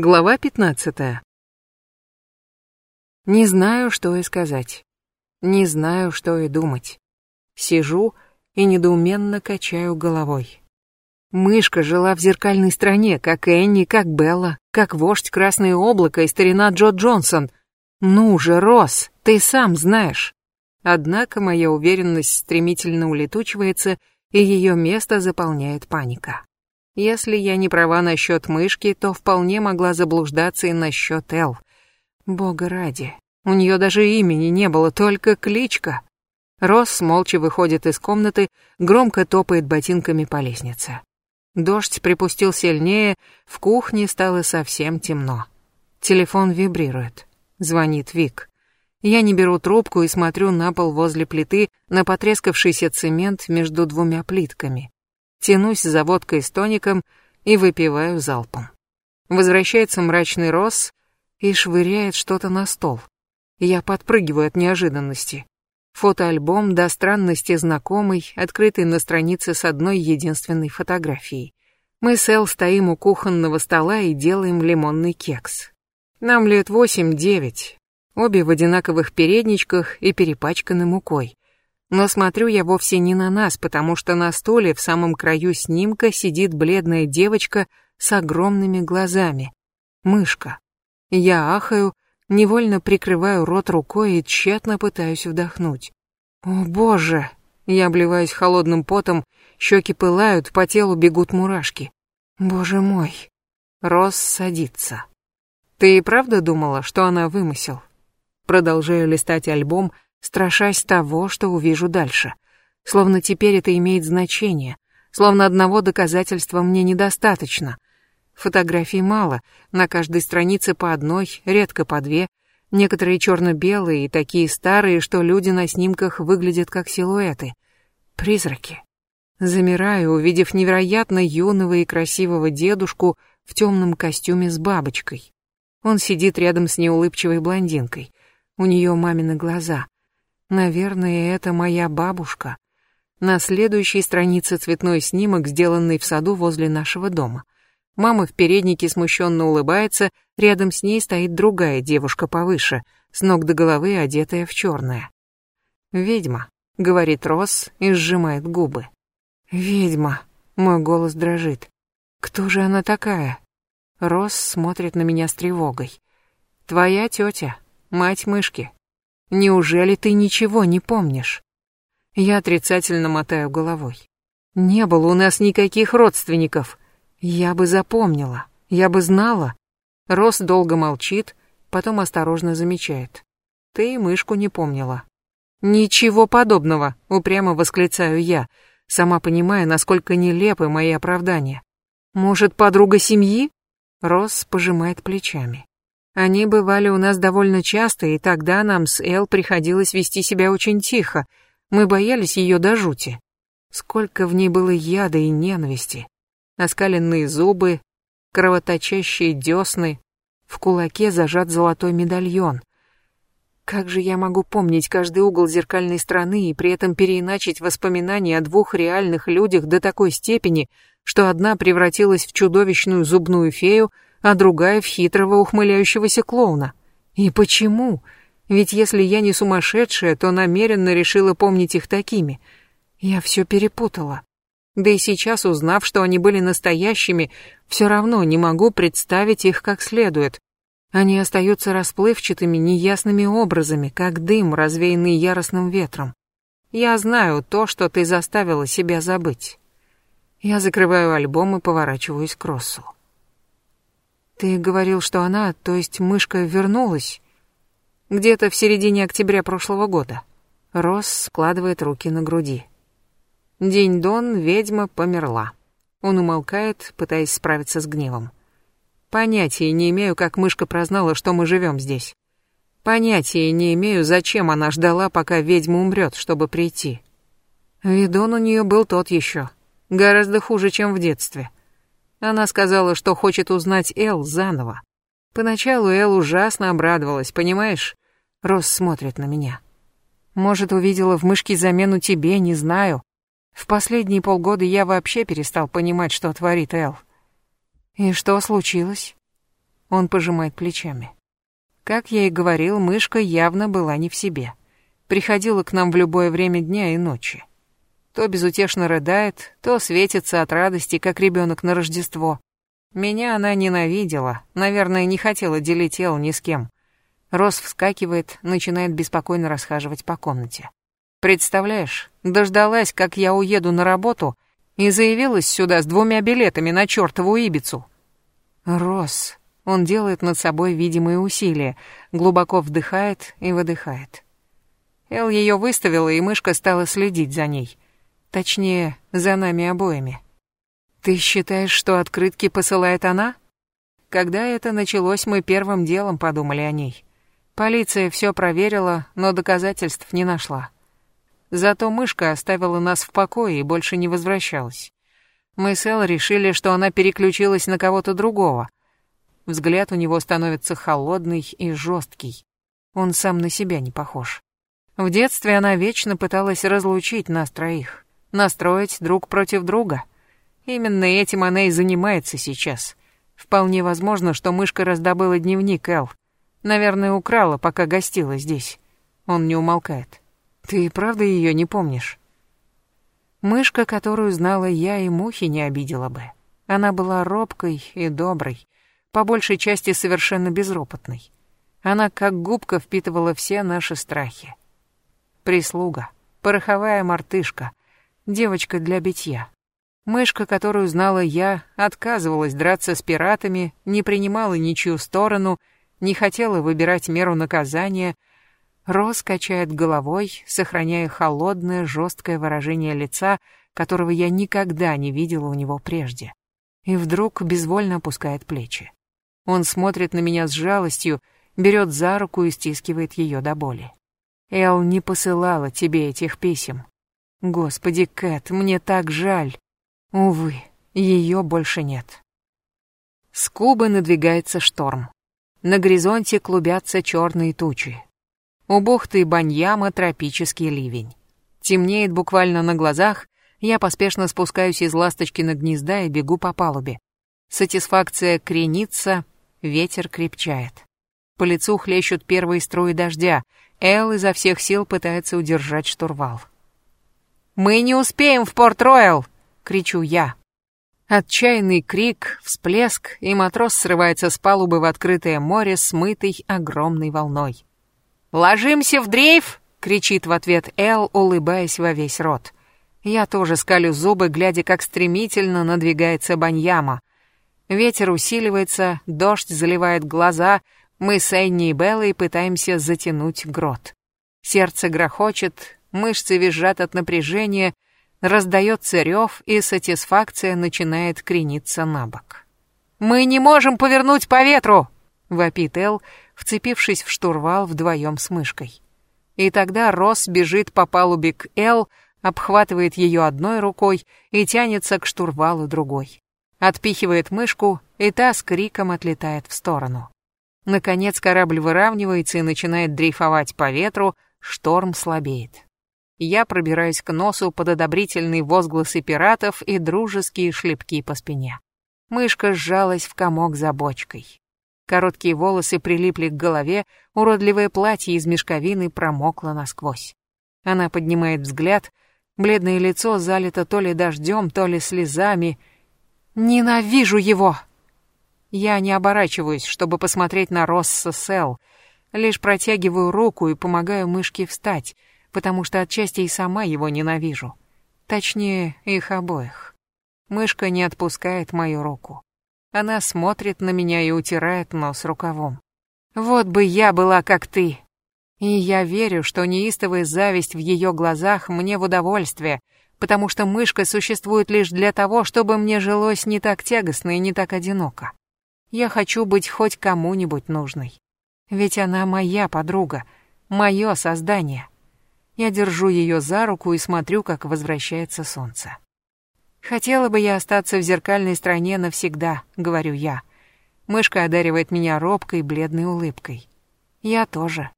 Глава 15. Не знаю, что и сказать. Не знаю, что и думать. Сижу и недоуменно качаю головой. Мышка жила в зеркальной стране, как Энни, как Белла, как вождь Красное облако и старина Джо Джонсон. Ну же, Росс, ты сам знаешь. Однако моя уверенность стремительно улетучивается, и ее место заполняет паника. Если я не права насчет мышки, то вполне могла заблуждаться и насчет Эл. Бога ради, у нее даже имени не было, только кличка. Росс молча выходит из комнаты, громко топает ботинками по лестнице. Дождь припустил сильнее, в кухне стало совсем темно. Телефон вибрирует. Звонит Вик. Я не беру трубку и смотрю на пол возле плиты, на потрескавшийся цемент между двумя плитками тянусь за водкой с тоником и выпиваю залпом. Возвращается мрачный Росс и швыряет что-то на стол. Я подпрыгиваю от неожиданности. Фотоальбом до странности знакомый, открытый на странице с одной единственной фотографией. Мы с Эл стоим у кухонного стола и делаем лимонный кекс. Нам лет восемь-девять, обе в одинаковых передничках и перепачканы мукой. Но смотрю я вовсе не на нас, потому что на столе в самом краю снимка сидит бледная девочка с огромными глазами. Мышка. Я ахаю, невольно прикрываю рот рукой и тщетно пытаюсь вдохнуть. О боже! Я обливаюсь холодным потом, щеки пылают, по телу бегут мурашки. Боже мой! Рос садится. Ты и правда думала, что она вымысел? Продолжаю листать альбом, страшась того, что увижу дальше. Словно теперь это имеет значение, словно одного доказательства мне недостаточно. Фотографий мало, на каждой странице по одной, редко по две, некоторые черно-белые и такие старые, что люди на снимках выглядят как силуэты. Призраки. Замираю, увидев невероятно юного и красивого дедушку в темном костюме с бабочкой. Он сидит рядом с неулыбчивой блондинкой. У нее мамины глаза. Наверное, это моя бабушка. На следующей странице цветной снимок, сделанный в саду возле нашего дома. Мама в переднике смущенно улыбается, рядом с ней стоит другая девушка повыше, с ног до головы одетая в черное. «Ведьма», — говорит Росс и сжимает губы. «Ведьма», — мой голос дрожит. «Кто же она такая?» Росс смотрит на меня с тревогой. «Твоя тетя, мать мышки», Неужели ты ничего не помнишь? Я отрицательно мотаю головой. Не было у нас никаких родственников. Я бы запомнила, я бы знала. Рос долго молчит, потом осторожно замечает. Ты мышку не помнила. Ничего подобного, упрямо восклицаю я, сама понимая, насколько нелепы мои оправдания. Может, подруга семьи? Рос пожимает плечами. Они бывали у нас довольно часто, и тогда нам с Эл приходилось вести себя очень тихо. Мы боялись ее до жути. Сколько в ней было яда и ненависти. Оскаленные зубы, кровоточащие десны, в кулаке зажат золотой медальон. Как же я могу помнить каждый угол зеркальной страны и при этом переиначить воспоминания о двух реальных людях до такой степени, что одна превратилась в чудовищную зубную фею, а другая в хитрого ухмыляющегося клоуна. И почему? Ведь если я не сумасшедшая, то намеренно решила помнить их такими. Я все перепутала. Да и сейчас, узнав, что они были настоящими, все равно не могу представить их как следует. Они остаются расплывчатыми, неясными образами, как дым, развеянный яростным ветром. Я знаю то, что ты заставила себя забыть. Я закрываю альбом и поворачиваюсь к Россу. Ты говорил, что она, то есть мышка, вернулась где-то в середине октября прошлого года. Росс складывает руки на груди. День-дон, ведьма померла. Он умолкает, пытаясь справиться с гневом. Понятия не имею, как мышка прознала, что мы живем здесь. Понятия не имею, зачем она ждала, пока ведьма умрет, чтобы прийти. Видон у нее был тот еще. Гораздо хуже, чем в детстве. Она сказала, что хочет узнать Эл заново. Поначалу Эл ужасно обрадовалась, понимаешь? Рос смотрит на меня. Может, увидела в мышке замену тебе, не знаю. В последние полгода я вообще перестал понимать, что творит Эл. И что случилось? Он пожимает плечами. Как я и говорил, мышка явно была не в себе. Приходила к нам в любое время дня и ночи. То безутешно рыдает, то светится от радости, как ребенок на Рождество. Меня она ненавидела, наверное, не хотела делить Эл ни с кем. Рос вскакивает, начинает беспокойно расхаживать по комнате. Представляешь, дождалась, как я уеду на работу, и заявилась сюда с двумя билетами на чертову Ибицу. Рос. Он делает над собой видимые усилия, глубоко вдыхает и выдыхает. Эл ее выставила, и мышка стала следить за ней. Точнее, за нами обоими. Ты считаешь, что открытки посылает она? Когда это началось, мы первым делом подумали о ней. Полиция все проверила, но доказательств не нашла. Зато мышка оставила нас в покое и больше не возвращалась. Мы с Эл решили, что она переключилась на кого-то другого. Взгляд у него становится холодный и жесткий. Он сам на себя не похож. В детстве она вечно пыталась разлучить нас троих, настроить друг против друга. Именно этим она и занимается сейчас. Вполне возможно, что мышка раздобыла дневник Эл. Наверное, украла, пока гостила здесь. Он не умолкает. Ты правда ее не помнишь? Мышка, которую знала я, и мухи не обидела бы. Она была робкой и доброй, по большей части совершенно безропотной. Она как губка впитывала все наши страхи. Прислуга, пороховая мартышка, девочка для битья. Мышка, которую знала я, отказывалась драться с пиратами, не принимала ничью сторону, не хотела выбирать меру наказания — Рос качает головой, сохраняя холодное, жесткое выражение лица, которого я никогда не видела у него прежде. И вдруг безвольно опускает плечи. Он смотрит на меня с жалостью, берет за руку и стискивает ее до боли. Эл не посылала тебе этих писем. Господи, Кэт, мне так жаль. Увы, ее больше нет. С Кубы надвигается шторм. На горизонте клубятся черные тучи. У бухты Баньяма тропический ливень. Темнеет буквально на глазах, я поспешно спускаюсь из ласточки гнезда и бегу по палубе. Сатисфакция кренится, ветер крепчает. По лицу хлещут первые струи дождя. Эл изо всех сил пытается удержать штурвал. «Мы не успеем в Порт-Роyal!» — кричу я. Отчаянный крик, всплеск, и матрос срывается с палубы в открытое море, смытый огромной волной. «Ложимся в дрейф!» — кричит в ответ Эл, улыбаясь во весь рот. Я тоже скалю зубы, глядя, как стремительно надвигается Баньяма. Ветер усиливается, дождь заливает глаза, мы с Энни и Беллой пытаемся затянуть грот. Сердце грохочет, мышцы визжат от напряжения, раздается рев, и сатисфакция начинает крениться на бок. «Мы не можем повернуть по ветру!» — вопит Эл, вцепившись в штурвал вдвоем с мышкой. И тогда Росс бежит по палубе к Эл, обхватывает ее одной рукой и тянется к штурвалу другой. Отпихивает мышку, и та с криком отлетает в сторону. Наконец корабль выравнивается и начинает дрейфовать по ветру, шторм слабеет. Я пробираюсь к носу под одобрительные возгласы пиратов и дружеские шлепки по спине. Мышка сжалась в комок за бочкой. Короткие волосы прилипли к голове, уродливое платье из мешковины промокло насквозь. Она поднимает взгляд, бледное лицо залито то ли дождем, то ли слезами. «Ненавижу его!» Я не оборачиваюсь, чтобы посмотреть на Росса Сел, лишь протягиваю руку и помогаю мышке встать, потому что отчасти и сама его ненавижу. Точнее, их обоих. Мышка не отпускает мою руку. Она смотрит на меня и утирает нос рукавом. Вот бы я была как ты. И я верю, что неистовая зависть в ее глазах мне в удовольствие, потому что мышка существует лишь для того, чтобы мне жилось не так тягостно и не так одиноко. Я хочу быть хоть кому-нибудь нужной. Ведь она моя подруга, мое создание. Я держу ее за руку и смотрю, как возвращается солнце. Хотела бы я остаться в зеркальной стране навсегда, говорю я. Мышка одаривает меня робкой, бледной улыбкой. Я тоже.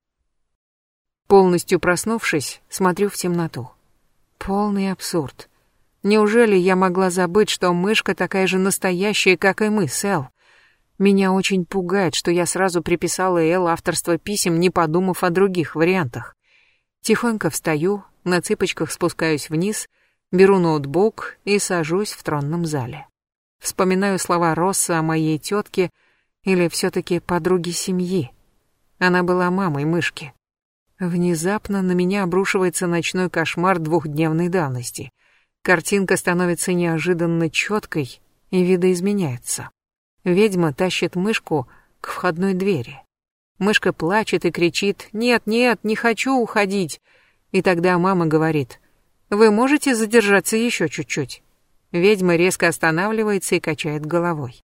Полностью проснувшись, смотрю в темноту. Полный абсурд. Неужели я могла забыть, что мышка такая же настоящая, как и мы, Сэл? Меня очень пугает, что я сразу приписала Эл авторство писем, не подумав о других вариантах. Тихонько встаю, на цыпочках спускаюсь вниз, беру ноутбук и сажусь в тронном зале. Вспоминаю слова Росса о моей тетке или все-таки подруге семьи. Она была мамой мышки. Внезапно на меня обрушивается ночной кошмар двухдневной давности. Картинка становится неожиданно четкой и видоизменяется. Ведьма тащит мышку к входной двери. Мышка плачет и кричит «Нет, нет, не хочу уходить!» И тогда мама говорит «Вы можете задержаться еще чуть-чуть?» Ведьма резко останавливается и качает головой.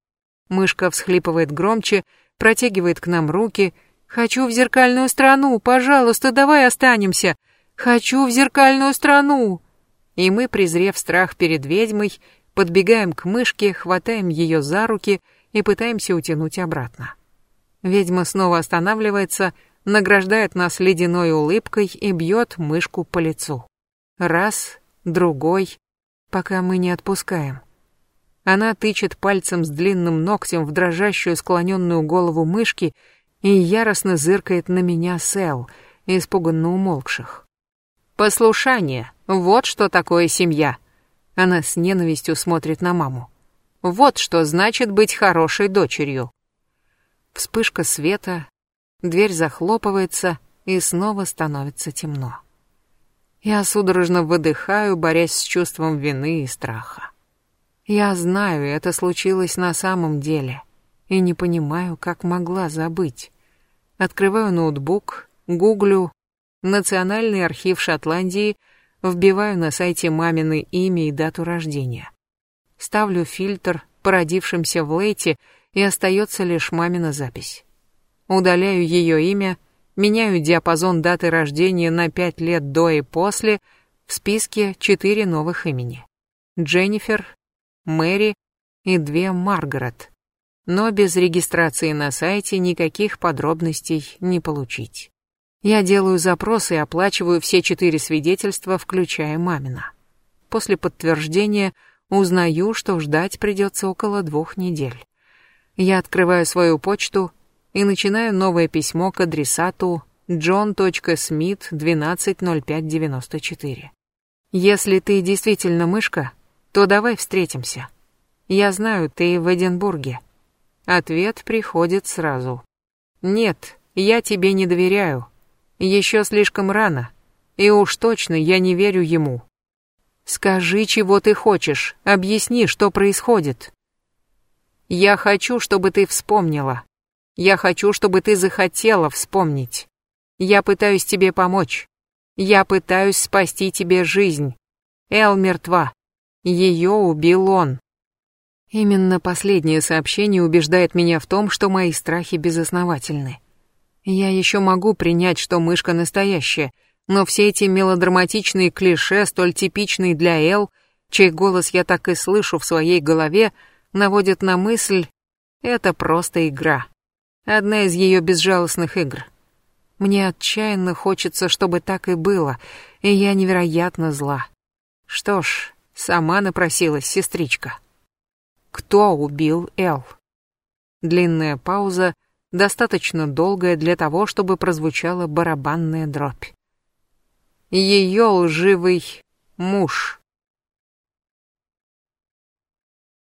Мышка всхлипывает громче, протягивает к нам руки «Хочу в зеркальную страну, пожалуйста, давай останемся! Хочу в зеркальную страну!» И мы, презрев страх перед ведьмой, подбегаем к мышке, хватаем ее за руки — и пытаемся утянуть обратно. Ведьма снова останавливается, награждает нас ледяной улыбкой и бьет мышку по лицу. Раз, другой, пока мы не отпускаем. Она тычет пальцем с длинным ногтем в дрожащую склоненную голову мышки и яростно зыркает на меня Сэл, испуганно умолкших. «Послушание, вот что такое семья!» Она с ненавистью смотрит на маму. Вот что значит быть хорошей дочерью. Вспышка света, дверь захлопывается, и снова становится темно. Я судорожно выдыхаю, борясь с чувством вины и страха. Я знаю, это случилось на самом деле, и не понимаю, как могла забыть. Открываю ноутбук, гуглю «Национальный архив Шотландии», вбиваю на сайте мамины имя и дату рождения. Ставлю фильтр, породившимся в Лейте, и остается лишь мамина запись. Удаляю ее имя, меняю диапазон даты рождения на пять лет до и после, в списке четыре новых имени. Дженнифер, Мэри и две Маргарет. Но без регистрации на сайте никаких подробностей не получить. Я делаю запрос и оплачиваю все четыре свидетельства, включая мамина. После подтверждения узнаю, что ждать придется около двух недель. Я открываю свою почту и начинаю новое письмо к адресату john.smith120594. Если ты действительно мышка, то давай встретимся. Я знаю, ты в Эдинбурге. Ответ приходит сразу. Нет, я тебе не доверяю. Еще слишком рано. И уж точно я не верю ему. Скажи, чего ты хочешь, объясни, что происходит. Я хочу, чтобы ты вспомнила. Я хочу, чтобы ты захотела вспомнить. Я пытаюсь тебе помочь. Я пытаюсь спасти тебе жизнь. Эл мертва. Ее убил он. Именно последнее сообщение убеждает меня в том, что мои страхи безосновательны. Я еще могу принять, что мышка настоящая, но все эти мелодраматичные клише, столь типичные для Эл, чей голос я так и слышу в своей голове, наводят на мысль «это просто игра». Одна из ее безжалостных игр. Мне отчаянно хочется, чтобы так и было, и я невероятно зла. Что ж, сама напросилась сестричка. Кто убил Эл? Длинная пауза, достаточно долгая для того, чтобы прозвучала барабанная дробь ее лживый муж.